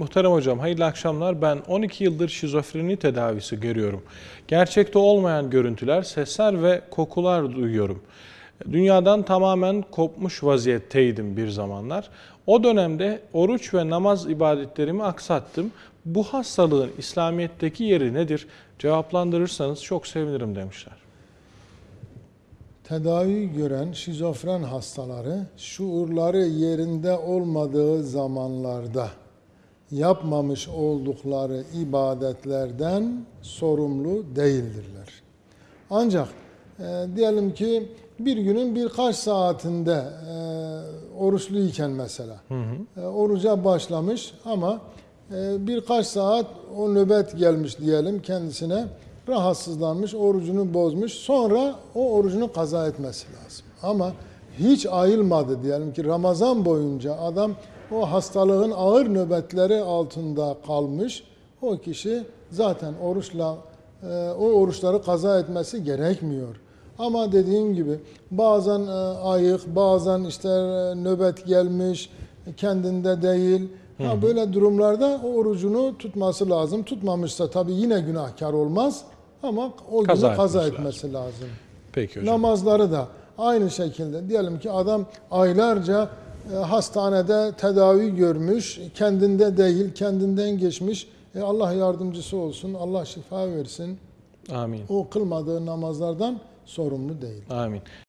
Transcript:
Muhterem hocam, hayırlı akşamlar. Ben 12 yıldır şizofreni tedavisi görüyorum. Gerçekte olmayan görüntüler, sesler ve kokular duyuyorum. Dünyadan tamamen kopmuş vaziyetteydim bir zamanlar. O dönemde oruç ve namaz ibadetlerimi aksattım. Bu hastalığın İslamiyet'teki yeri nedir? Cevaplandırırsanız çok sevinirim demişler. Tedavi gören şizofren hastaları şuurları yerinde olmadığı zamanlarda yapmamış oldukları ibadetlerden sorumlu değildirler. Ancak e, diyelim ki bir günün birkaç saatinde e, oruçluyken mesela e, oruca başlamış ama e, birkaç saat o nöbet gelmiş diyelim kendisine rahatsızlanmış, orucunu bozmuş. Sonra o orucunu kaza etmesi lazım. Ama hiç ayılmadı diyelim ki Ramazan boyunca adam o hastalığın ağır nöbetleri altında kalmış. O kişi zaten oruçla e, o oruçları kaza etmesi gerekmiyor. Ama dediğim gibi bazen e, ayık, bazen işte e, nöbet gelmiş, kendinde değil. Ha, böyle durumlarda o orucunu tutması lazım. Tutmamışsa tabii yine günahkar olmaz ama o günü Kaza kaza, etmesi etmesi lazım. Peki hocam. Namazları da aynı şekilde. Diyelim ki adam aylarca e, hastanede tedavi görmüş, kendinde değil, kendinden geçmiş. E, Allah yardımcısı olsun, Allah şifa versin. Amin. O kılmadığı namazlardan sorumlu değil. Amin.